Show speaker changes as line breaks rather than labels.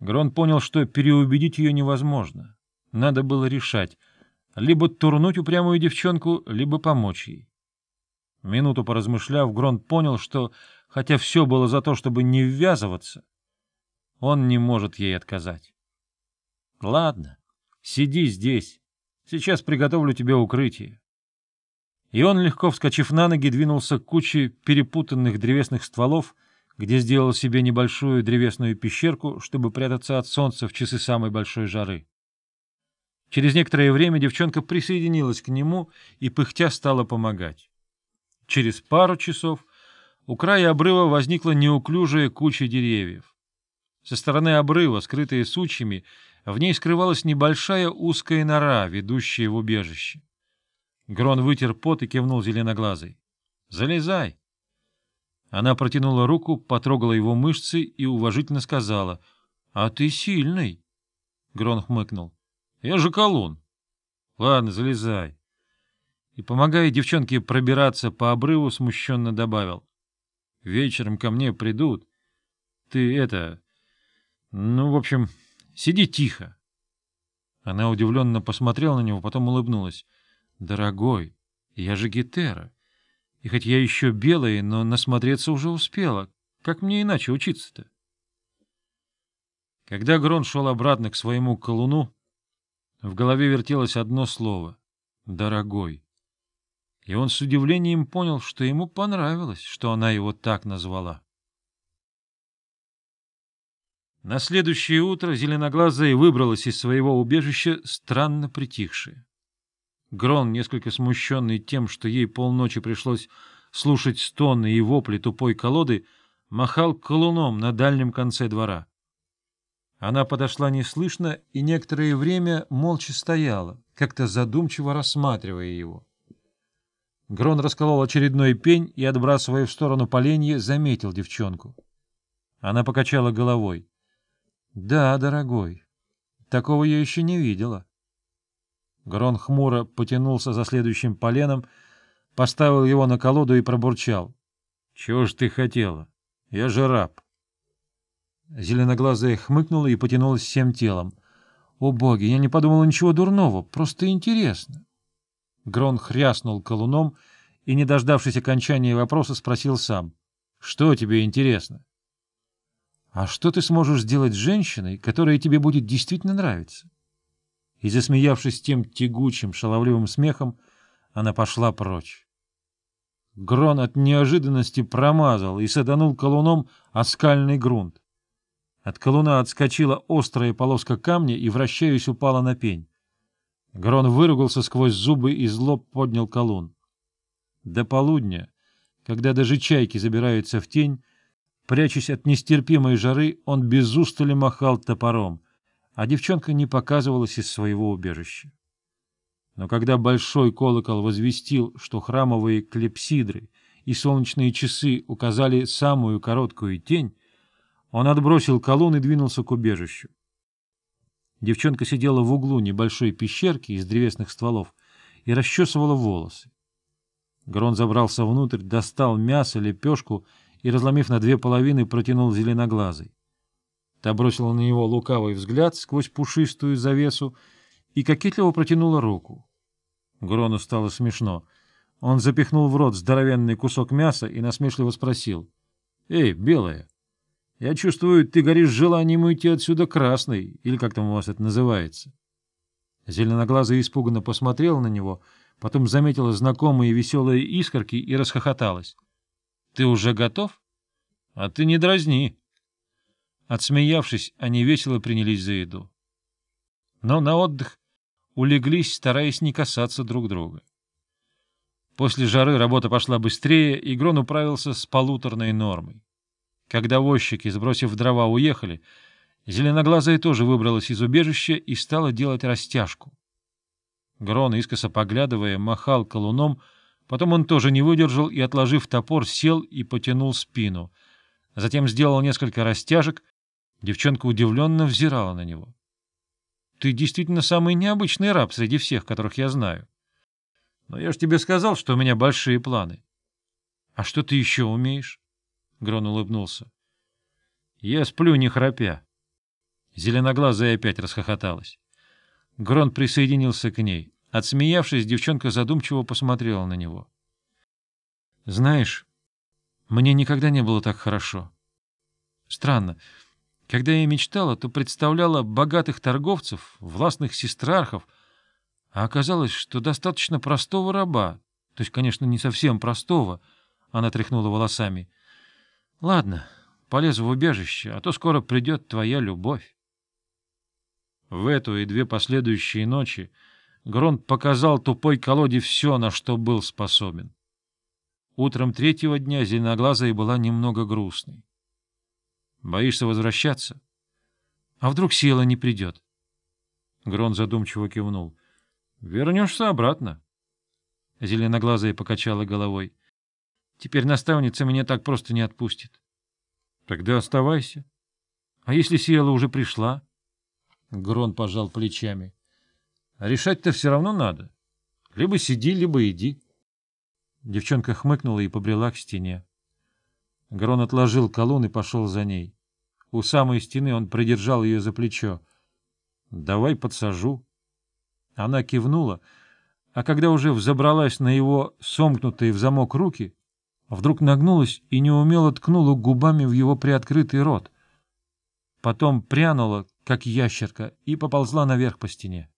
Грон понял, что переубедить ее невозможно. Надо было решать, либо турнуть упрямую девчонку, либо помочь ей. Минуту поразмышляв, Грон понял, что, хотя все было за то, чтобы не ввязываться, он не может ей отказать. — Ладно, сиди здесь. Сейчас приготовлю тебе укрытие. И он, легко вскочив на ноги, двинулся к куче перепутанных древесных стволов, где сделал себе небольшую древесную пещерку, чтобы прятаться от солнца в часы самой большой жары. Через некоторое время девчонка присоединилась к нему и пыхтя стала помогать. Через пару часов у края обрыва возникла неуклюжая куча деревьев. Со стороны обрыва, скрытая сучьями, в ней скрывалась небольшая узкая нора, ведущая в убежище. Грон вытер пот и кивнул зеленоглазой. — Залезай! Она протянула руку, потрогала его мышцы и уважительно сказала. — А ты сильный. Грон хмыкнул. — Я же колун. — Ладно, залезай. И, помогая девчонке пробираться по обрыву, смущенно добавил. — Вечером ко мне придут. Ты это... Ну, в общем, сиди тихо. Она удивленно посмотрела на него, потом улыбнулась. — Дорогой, я же Гетера. И хоть я еще белая, но насмотреться уже успела. Как мне иначе учиться-то? Когда Грон шел обратно к своему колуну, в голове вертелось одно слово — «дорогой». И он с удивлением понял, что ему понравилось, что она его так назвала. На следующее утро зеленоглазая выбралась из своего убежища, странно притихшая. Грон, несколько смущенный тем, что ей полночи пришлось слушать стоны и вопли тупой колоды, махал колуном на дальнем конце двора. Она подошла неслышно и некоторое время молча стояла, как-то задумчиво рассматривая его. Грон расколол очередной пень и, отбрасывая в сторону поленья, заметил девчонку. Она покачала головой. — Да, дорогой, такого я еще не видела. Грон хмуро потянулся за следующим поленом, поставил его на колоду и пробурчал. — Чего ж ты хотела? Я же раб. Зеленоглазая хмыкнула и потянулась всем телом. — О боги, я не подумала ничего дурного, просто интересно. Грон хряснул колуном и, не дождавшись окончания вопроса, спросил сам. — Что тебе интересно? — А что ты сможешь сделать с женщиной, которая тебе будет действительно нравиться? — и, засмеявшись тем тягучим, шаловливым смехом, она пошла прочь. Грон от неожиданности промазал и саданул колуном о скальный грунт. От колуна отскочила острая полоска камня и, вращаясь, упала на пень. Грон выругался сквозь зубы и зло поднял колун. До полудня, когда даже чайки забираются в тень, прячась от нестерпимой жары, он без устали махал топором — а девчонка не показывалась из своего убежища. Но когда большой колокол возвестил, что храмовые клепсидры и солнечные часы указали самую короткую тень, он отбросил колонн и двинулся к убежищу. Девчонка сидела в углу небольшой пещерки из древесных стволов и расчесывала волосы. Грон забрался внутрь, достал мясо, лепешку и, разломив на две половины, протянул зеленоглазый. Та бросила на него лукавый взгляд сквозь пушистую завесу и кокетливо протянула руку. Грону стало смешно. Он запихнул в рот здоровенный кусок мяса и насмешливо спросил. — Эй, белая, я чувствую, ты горишь желанием уйти отсюда красной, или как там у вас это называется. Зеленоглазая испуганно посмотрела на него, потом заметила знакомые веселые искорки и расхохоталась. — Ты уже готов? — А ты не дразни. Отсмеявшись, они весело принялись за еду. Но на отдых улеглись, стараясь не касаться друг друга. После жары работа пошла быстрее, и Грон управился с полуторной нормой. Когда возчики, сбросив дрова, уехали, зеленоглазая тоже выбралась из убежища и стала делать растяжку. Грон, искоса поглядывая, махал колуном, потом он тоже не выдержал и, отложив топор, сел и потянул спину. Затем сделал несколько растяжек, Девчонка удивленно взирала на него. — Ты действительно самый необычный раб среди всех, которых я знаю. Но я же тебе сказал, что у меня большие планы. — А что ты еще умеешь? — Грон улыбнулся. — Я сплю, не храпя. Зеленоглазая опять расхохоталась. Грон присоединился к ней. Отсмеявшись, девчонка задумчиво посмотрела на него. — Знаешь, мне никогда не было так хорошо. Странно. Когда я мечтала, то представляла богатых торговцев, властных сестрархов, а оказалось, что достаточно простого раба, то есть, конечно, не совсем простого, — она тряхнула волосами. — Ладно, полезу в убежище, а то скоро придет твоя любовь. В эту и две последующие ночи Гронт показал тупой колоде все, на что был способен. Утром третьего дня зеленоглазая была немного грустной. — Боишься возвращаться? — А вдруг сила не придет? Грон задумчиво кивнул. — Вернешься обратно. Зеленоглазая покачала головой. — Теперь наставница меня так просто не отпустит. — Тогда оставайся. — А если сила уже пришла? — Грон пожал плечами. — Решать-то все равно надо. Либо сиди, либо иди. Девчонка хмыкнула и побрела к стене. Грон отложил колонн и пошел за ней. У самой стены он придержал ее за плечо. — Давай подсажу. Она кивнула, а когда уже взобралась на его сомкнутые в замок руки, вдруг нагнулась и неумело ткнула губами в его приоткрытый рот. Потом прянула, как ящерка, и поползла наверх по стене.